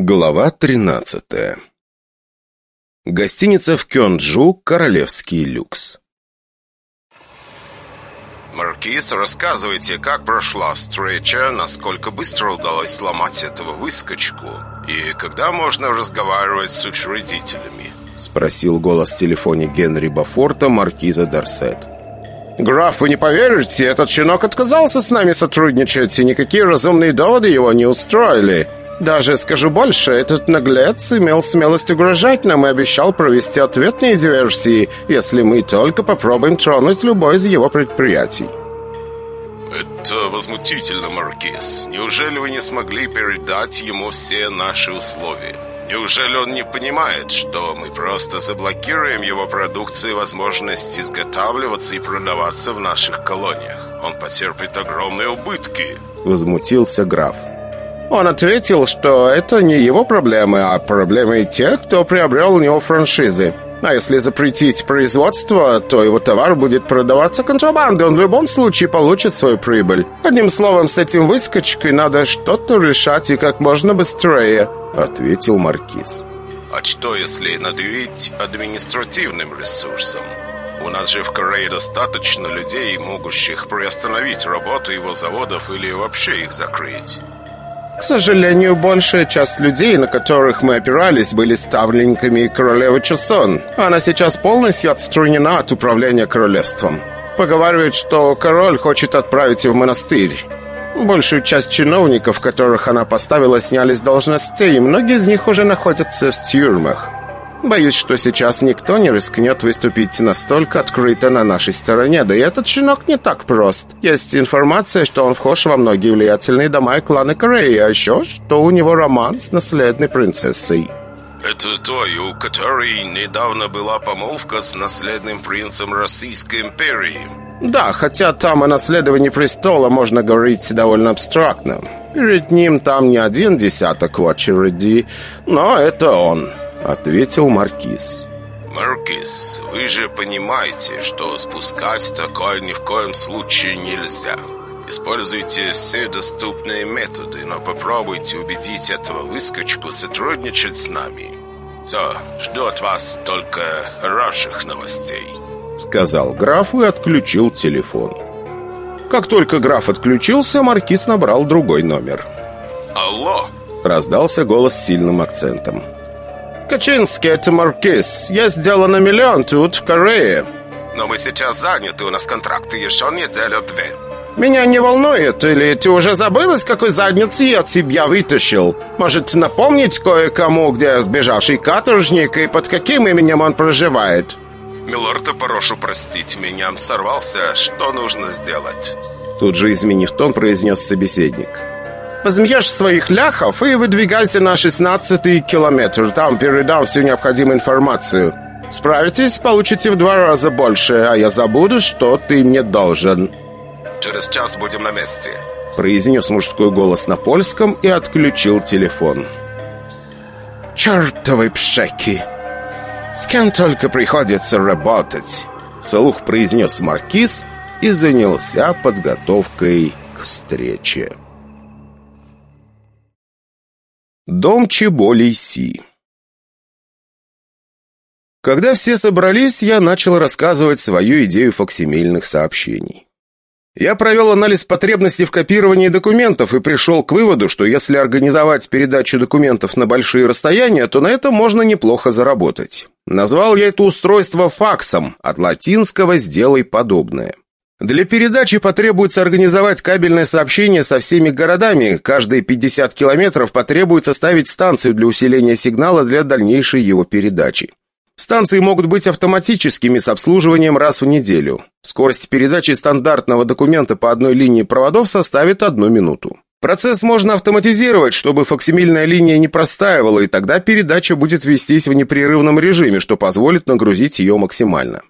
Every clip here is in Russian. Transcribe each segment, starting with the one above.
Глава 13 Гостиница в Кёнджу «Королевский люкс». Маркиз, рассказывайте, как прошла встреча, насколько быстро удалось сломать этого выскочку, и когда можно разговаривать с учредителями? Спросил голос в телефоне Генри Бафорта маркиза Дарсет. «Граф, вы не поверите, этот щенок отказался с нами сотрудничать, и никакие разумные доводы его не устроили. Даже скажу больше, этот наглец имел смелость угрожать нам и обещал провести ответные диверсии, если мы только попробуем тронуть любое из его предприятий. Это возмутительно, Маркиз. Неужели вы не смогли передать ему все наши условия? Неужели он не понимает, что мы просто заблокируем его продукции возможность изготавливаться и продаваться в наших колониях? Он потерпит огромные убытки. Возмутился граф. Он ответил, что это не его проблемы, а проблемы тех, кто приобрел у него франшизы. А если запретить производство, то его товар будет продаваться контрабандой, он в любом случае получит свою прибыль. Одним словом, с этим выскочкой надо что-то решать и как можно быстрее», — ответил Маркиз. «А что, если надавить административным ресурсом? У нас же в Корее достаточно людей, могущих приостановить работу его заводов или вообще их закрыть». К сожалению, большая часть людей, на которых мы опирались, были ставленниками королевы Чосон. Она сейчас полностью отстранена от управления королевством. Поговаривают, что король хочет отправить ее в монастырь. Большую часть чиновников, которых она поставила, сняли с должностей, и многие из них уже находятся в тюрьмах. Боюсь, что сейчас никто не рискнет выступить настолько открыто на нашей стороне, да и этот щенок не так прост. Есть информация, что он вхож во многие влиятельные дома и кланы Кореи, а еще, что у него роман с наследной принцессой. Это той, у которой недавно была помолвка с наследным принцем Российской империи. Да, хотя там о наследовании престола можно говорить довольно абстрактно. Перед ним там не один десяток в очереди, но это он. — ответил Маркиз. «Маркиз, вы же понимаете, что спускать такое ни в коем случае нельзя. Используйте все доступные методы, но попробуйте убедить этого выскочку сотрудничать с нами. Все, жду от вас только хороших новостей», — сказал граф и отключил телефон. Как только граф отключился, Маркиз набрал другой номер. «Алло!» — раздался голос с сильным акцентом. «Качинский, это Маркиз. Я сделал на миллион тут, в Корее». «Но мы сейчас заняты, у нас контракты еще неделю-две». «Меня не волнует, или ты уже забыл, из какой задницы я тебя вытащил? Может, напомнить кое-кому, где сбежавший каторжник и под каким именем он проживает?» «Милорд, прошу простить меня, сорвался. Что нужно сделать?» Тут же, изменив тон, произнес собеседник. Возьмешь своих ляхов и выдвигайся на шестнадцатый километр. Там передам всю необходимую информацию. Справитесь, получите в два раза больше, а я забуду, что ты мне должен». «Через час будем на месте», — произнес мужской голос на польском и отключил телефон. «Чертовы пшеки! С кем только приходится работать!» Вслух произнес Маркиз и занялся подготовкой к встрече. Дом Чеболей Си Когда все собрались, я начал рассказывать свою идею фоксимильных сообщений. Я провел анализ потребностей в копировании документов и пришел к выводу, что если организовать передачу документов на большие расстояния, то на этом можно неплохо заработать. Назвал я это устройство факсом, от латинского «сделай подобное». Для передачи потребуется организовать кабельное сообщение со всеми городами. Каждые 50 километров потребуется ставить станцию для усиления сигнала для дальнейшей его передачи. Станции могут быть автоматическими с обслуживанием раз в неделю. Скорость передачи стандартного документа по одной линии проводов составит одну минуту. Процесс можно автоматизировать, чтобы фоксимильная линия не простаивала, и тогда передача будет вестись в непрерывном режиме, что позволит нагрузить ее максимально.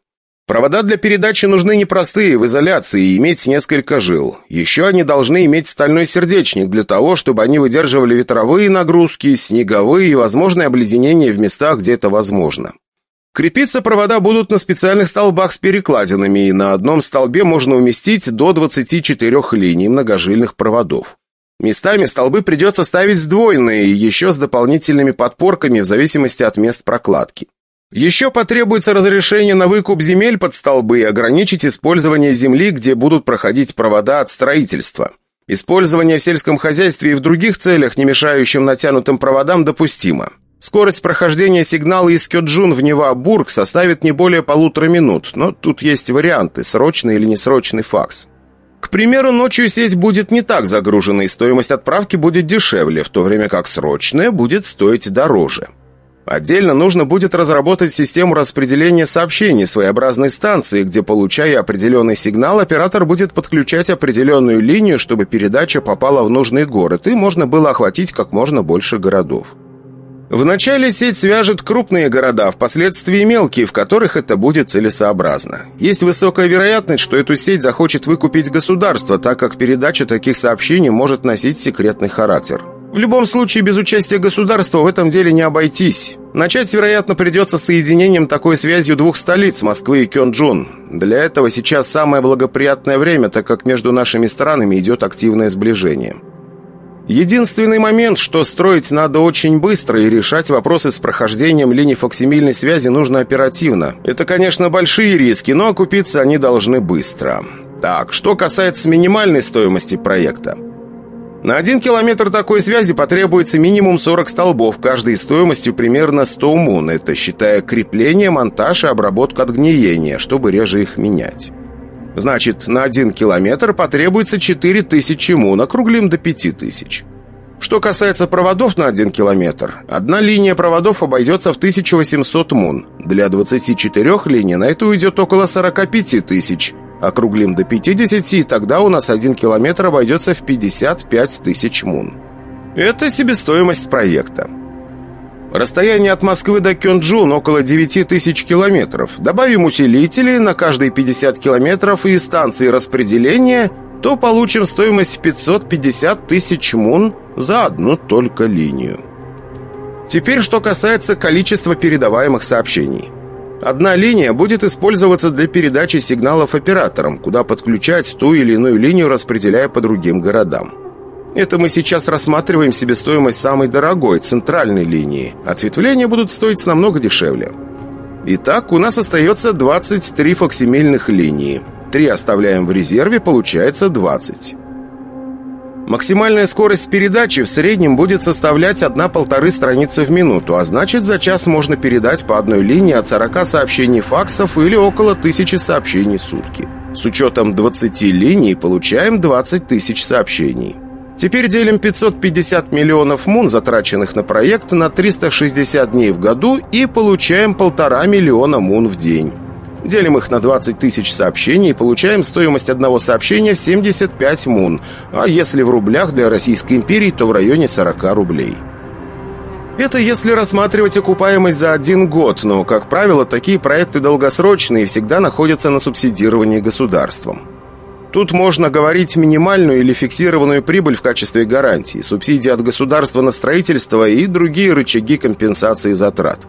Провода для передачи нужны непростые, в изоляции, и иметь несколько жил. Еще они должны иметь стальной сердечник для того, чтобы они выдерживали ветровые нагрузки, снеговые и возможные обледенения в местах, где это возможно. Крепиться провода будут на специальных столбах с перекладинами, и на одном столбе можно уместить до 24 линий многожильных проводов. Местами столбы придется ставить сдвоенные еще с дополнительными подпорками в зависимости от мест прокладки. Еще потребуется разрешение на выкуп земель под столбы и ограничить использование земли, где будут проходить провода от строительства. Использование в сельском хозяйстве и в других целях, не мешающим натянутым проводам, допустимо. Скорость прохождения сигнала из Кёджун в Нева-Бург составит не более полутора минут, но тут есть варианты, срочный или несрочный факс. К примеру, ночью сеть будет не так загружена, и стоимость отправки будет дешевле, в то время как срочная будет стоить дороже. Отдельно нужно будет разработать систему распределения сообщений своеобразной станции, где, получая определенный сигнал, оператор будет подключать определенную линию, чтобы передача попала в нужный город, и можно было охватить как можно больше городов. Вначале сеть свяжет крупные города, впоследствии мелкие, в которых это будет целесообразно. Есть высокая вероятность, что эту сеть захочет выкупить государство, так как передача таких сообщений может носить секретный характер. В любом случае, без участия государства в этом деле не обойтись. Начать, вероятно, придется соединением такой связью двух столиц, Москвы и Кёнджун. Для этого сейчас самое благоприятное время, так как между нашими странами идет активное сближение. Единственный момент, что строить надо очень быстро и решать вопросы с прохождением линий фоксимильной связи нужно оперативно. Это, конечно, большие риски, но окупиться они должны быстро. Так, что касается минимальной стоимости проекта. На один километр такой связи потребуется минимум 40 столбов, каждый стоимостью примерно 100 мун, это считая крепление, монтаж и обработку от гниения, чтобы реже их менять. Значит, на один километр потребуется 4000 мун, округлим до 5000. Что касается проводов на один километр, одна линия проводов обойдется в 1800 мун. Для 24 линий на это уйдет около 45 тысяч. Округлим до 50, и тогда у нас один километр обойдется в 55 тысяч мун. Это себестоимость проекта. Расстояние от Москвы до Кёнджун около 9 тысяч километров. Добавим усилители на каждые 50 километров и станции распределения, то получим стоимость 550 тысяч мун за одну только линию. Теперь, что касается количества передаваемых сообщений. Одна линия будет использоваться для передачи сигналов операторам, куда подключать ту или иную линию, распределяя по другим городам. Это мы сейчас рассматриваем себестоимость самой дорогой, центральной линии. Ответвления будут стоить намного дешевле. Итак, у нас остается 23 фоксимильных линии. Три оставляем в резерве, получается 20. Максимальная скорость передачи в среднем будет составлять 1-1,5 страницы в минуту, а значит за час можно передать по одной линии от 40 сообщений факсов или около 1000 сообщений в сутки. С учетом 20 линий получаем 20 тысяч сообщений. Теперь делим 550 миллионов мун, затраченных на проект, на 360 дней в году и получаем полтора миллиона мун в день. Делим их на 20 тысяч сообщений и получаем стоимость одного сообщения в 75 мун, а если в рублях для Российской империи, то в районе 40 рублей. Это если рассматривать окупаемость за один год, но, как правило, такие проекты долгосрочные и всегда находятся на субсидировании государством. Тут можно говорить минимальную или фиксированную прибыль в качестве гарантии, субсидии от государства на строительство и другие рычаги компенсации затрат.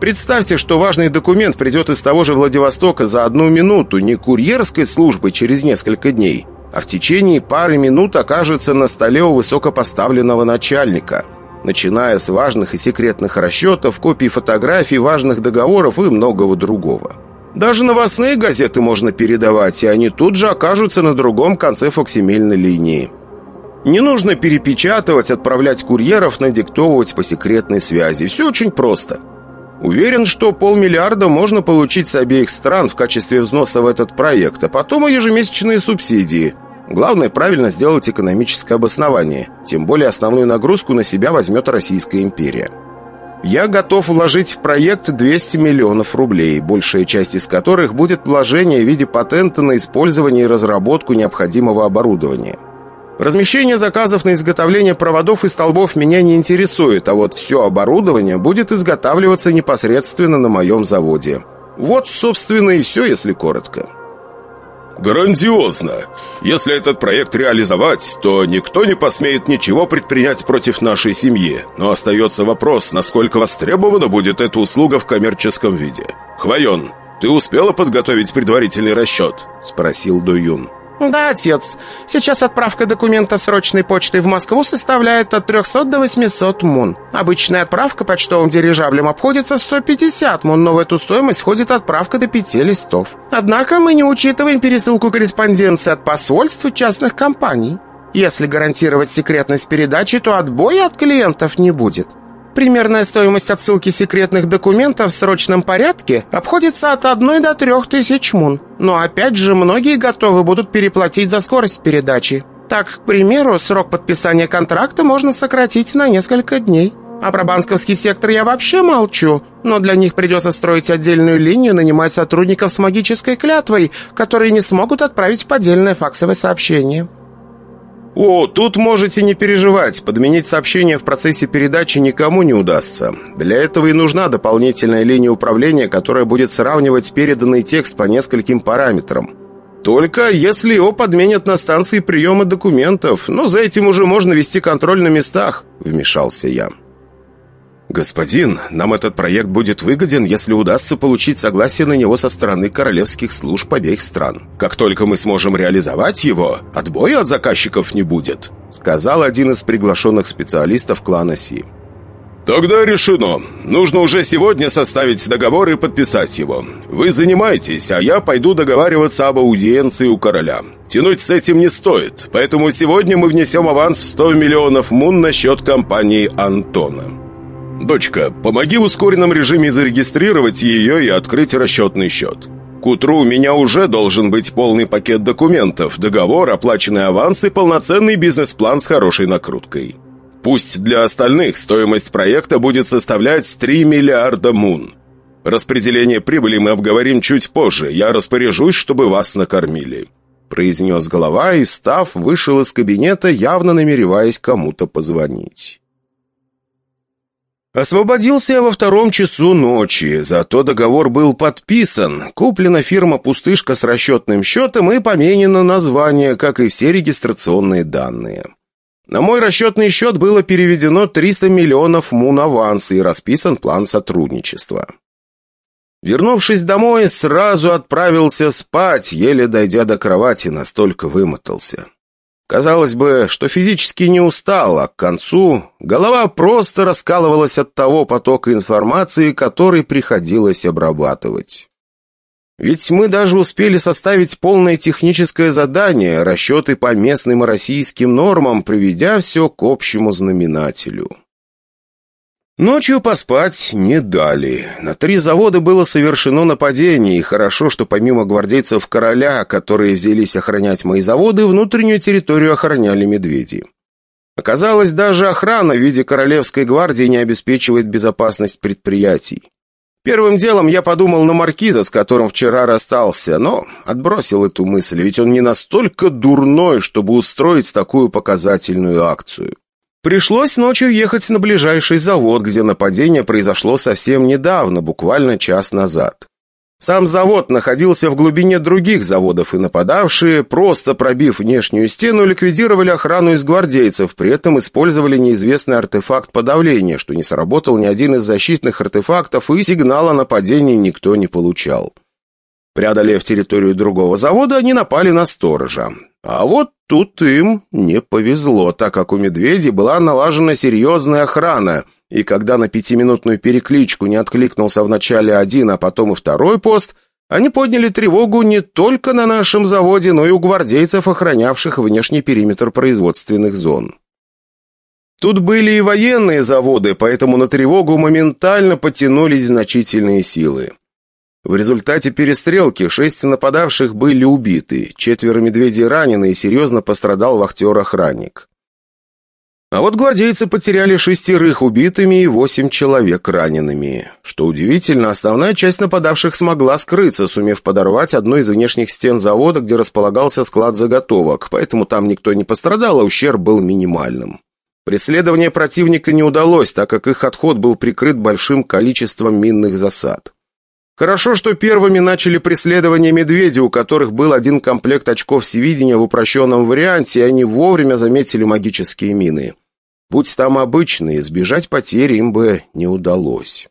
Представьте, что важный документ придет из того же Владивостока за одну минуту, не курьерской службы через несколько дней, а в течение пары минут окажется на столе у высокопоставленного начальника, начиная с важных и секретных расчетов, копий фотографий, важных договоров и многого другого. Даже новостные газеты можно передавать, и они тут же окажутся на другом конце фоксимильной линии. Не нужно перепечатывать, отправлять курьеров, надиктовывать по секретной связи. Все очень просто. Уверен, что полмиллиарда можно получить с обеих стран в качестве взноса в этот проект, а потом и ежемесячные субсидии. Главное правильно сделать экономическое обоснование. Тем более основную нагрузку на себя возьмет Российская империя. Я готов вложить в проект 200 миллионов рублей, большая часть из которых будет вложение в виде патента на использование и разработку необходимого оборудования. Размещение заказов на изготовление проводов и столбов меня не интересует, а вот все оборудование будет изготавливаться непосредственно на моем заводе. Вот, собственно, и все, если коротко. Грандиозно! Если этот проект реализовать, то никто не посмеет ничего предпринять против нашей семьи. Но остается вопрос, насколько востребована будет эта услуга в коммерческом виде. Хвоен, ты успела подготовить предварительный расчет?» — спросил Дуюн. «Да, отец. Сейчас отправка документов срочной почтой в Москву составляет от 300 до 800 мун. Обычная отправка почтовым дирижаблем обходится в 150 мун, но в эту стоимость входит отправка до 5 листов. Однако мы не учитываем пересылку корреспонденции от посольств и частных компаний. Если гарантировать секретность передачи, то отбоя от клиентов не будет. Примерная стоимость отсылки секретных документов в срочном порядке обходится от 1 до 3 тысяч мун. Но опять же, многие готовы будут переплатить за скорость передачи. Так, к примеру, срок подписания контракта можно сократить на несколько дней. А про банковский сектор я вообще молчу, но для них придется строить отдельную линию, нанимать сотрудников с магической клятвой, которые не смогут отправить поддельное факсовое сообщение. «О, тут можете не переживать. Подменить сообщение в процессе передачи никому не удастся. Для этого и нужна дополнительная линия управления, которая будет сравнивать переданный текст по нескольким параметрам. Только если его подменят на станции приема документов. Но за этим уже можно вести контроль на местах», — вмешался я. «Господин, нам этот проект будет выгоден, если удастся получить согласие на него со стороны королевских служб обеих стран. Как только мы сможем реализовать его, отбоя от заказчиков не будет», сказал один из приглашенных специалистов клана Си. «Тогда решено. Нужно уже сегодня составить договор и подписать его. Вы занимаетесь, а я пойду договариваться об аудиенции у короля. Тянуть с этим не стоит, поэтому сегодня мы внесем аванс в 100 миллионов мун на счет компании Антона». «Дочка, помоги в ускоренном режиме зарегистрировать ее и открыть расчетный счет. К утру у меня уже должен быть полный пакет документов, договор, оплаченный аванс и полноценный бизнес-план с хорошей накруткой. Пусть для остальных стоимость проекта будет составлять 3 миллиарда мун. Распределение прибыли мы обговорим чуть позже, я распоряжусь, чтобы вас накормили». Произнес голова и, став, вышел из кабинета, явно намереваясь кому-то позвонить. Освободился я во втором часу ночи, зато договор был подписан. Куплена фирма «Пустышка» с расчетным счетом и поменено название, как и все регистрационные данные. На мой расчетный счет было переведено 300 миллионов мун аванса и расписан план сотрудничества. Вернувшись домой, сразу отправился спать, еле дойдя до кровати, настолько вымотался. Казалось бы, что физически не устал, а к концу голова просто раскалывалась от того потока информации, который приходилось обрабатывать. Ведь мы даже успели составить полное техническое задание, расчеты по местным и российским нормам, приведя все к общему знаменателю. Ночью поспать не дали. На три завода было совершено нападение, и хорошо, что помимо гвардейцев короля, которые взялись охранять мои заводы, внутреннюю территорию охраняли медведи. Оказалось, даже охрана в виде королевской гвардии не обеспечивает безопасность предприятий. Первым делом я подумал на маркиза, с которым вчера расстался, но отбросил эту мысль, ведь он не настолько дурной, чтобы устроить такую показательную акцию. Пришлось ночью ехать на ближайший завод, где нападение произошло совсем недавно, буквально час назад. Сам завод находился в глубине других заводов, и нападавшие, просто пробив внешнюю стену, ликвидировали охрану из гвардейцев, при этом использовали неизвестный артефакт подавления, что не сработал ни один из защитных артефактов, и сигнала нападения никто не получал. Преодолев территорию другого завода, они напали на сторожа. А вот тут им не повезло, так как у медведей была налажена серьезная охрана, и когда на пятиминутную перекличку не откликнулся вначале один, а потом и второй пост, они подняли тревогу не только на нашем заводе, но и у гвардейцев, охранявших внешний периметр производственных зон. Тут были и военные заводы, поэтому на тревогу моментально потянулись значительные силы. В результате перестрелки шесть нападавших были убиты, четверо медведей ранены и серьезно пострадал вахтер-охранник. А вот гвардейцы потеряли шестерых убитыми и восемь человек ранеными. Что удивительно, основная часть нападавших смогла скрыться, сумев подорвать одну из внешних стен завода, где располагался склад заготовок, поэтому там никто не пострадал, а ущерб был минимальным. Преследование противника не удалось, так как их отход был прикрыт большим количеством минных засад. Хорошо, что первыми начали преследование медведей, у которых был один комплект очков всевидения в упрощенном варианте, и они вовремя заметили магические мины. Будь там обычные, сбежать потери им бы не удалось.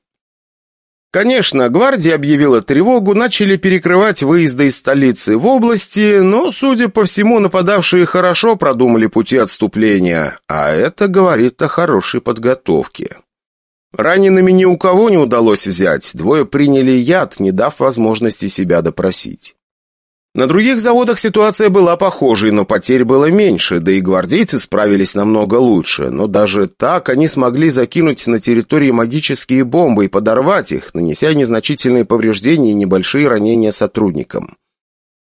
Конечно, гвардия объявила тревогу, начали перекрывать выезды из столицы в области, но, судя по всему, нападавшие хорошо продумали пути отступления, а это говорит о хорошей подготовке. Ранеными ни у кого не удалось взять, двое приняли яд, не дав возможности себя допросить. На других заводах ситуация была похожей, но потерь было меньше, да и гвардейцы справились намного лучше. Но даже так они смогли закинуть на территории магические бомбы и подорвать их, нанеся незначительные повреждения и небольшие ранения сотрудникам.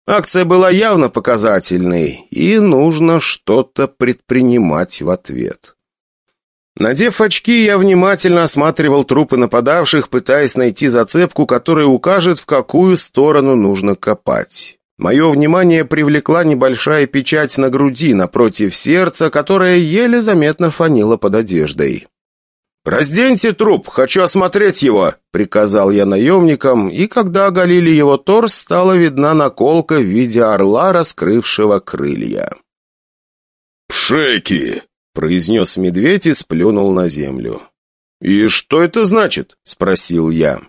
Акция была явно показательной, и нужно что-то предпринимать в ответ. Надев очки, я внимательно осматривал трупы нападавших, пытаясь найти зацепку, которая укажет, в какую сторону нужно копать. Мое внимание привлекла небольшая печать на груди напротив сердца, которая еле заметно фанила под одеждой. «Разденьте труп, хочу осмотреть его», — приказал я наемникам, и когда оголили его торс, стала видна наколка в виде орла, раскрывшего крылья. «Пшеки!» — произнес медведь и сплюнул на землю. «И что это значит?» — спросил я.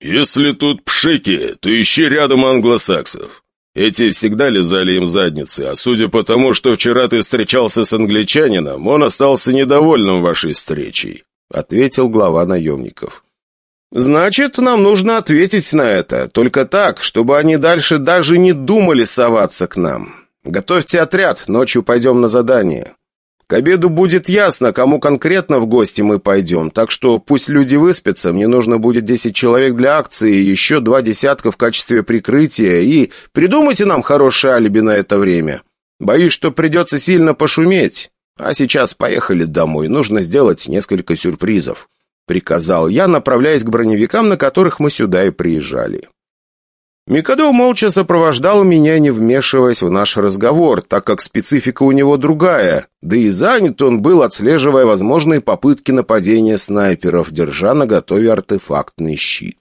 «Если тут пшики, то ищи рядом англосаксов. Эти всегда лизали им задницы, а судя по тому, что вчера ты встречался с англичанином, он остался недовольным вашей встречей», — ответил глава наемников. «Значит, нам нужно ответить на это, только так, чтобы они дальше даже не думали соваться к нам. Готовьте отряд, ночью пойдем на задание». К обеду будет ясно, кому конкретно в гости мы пойдем, так что пусть люди выспятся, мне нужно будет 10 человек для акции, еще два десятка в качестве прикрытия, и придумайте нам хорошее алиби на это время. Боюсь, что придется сильно пошуметь. А сейчас поехали домой, нужно сделать несколько сюрпризов», — приказал я, направляясь к броневикам, на которых мы сюда и приезжали. Микадо молча сопровождал меня, не вмешиваясь в наш разговор, так как специфика у него другая, да и занят он был, отслеживая возможные попытки нападения снайперов, держа на готове артефактный щит.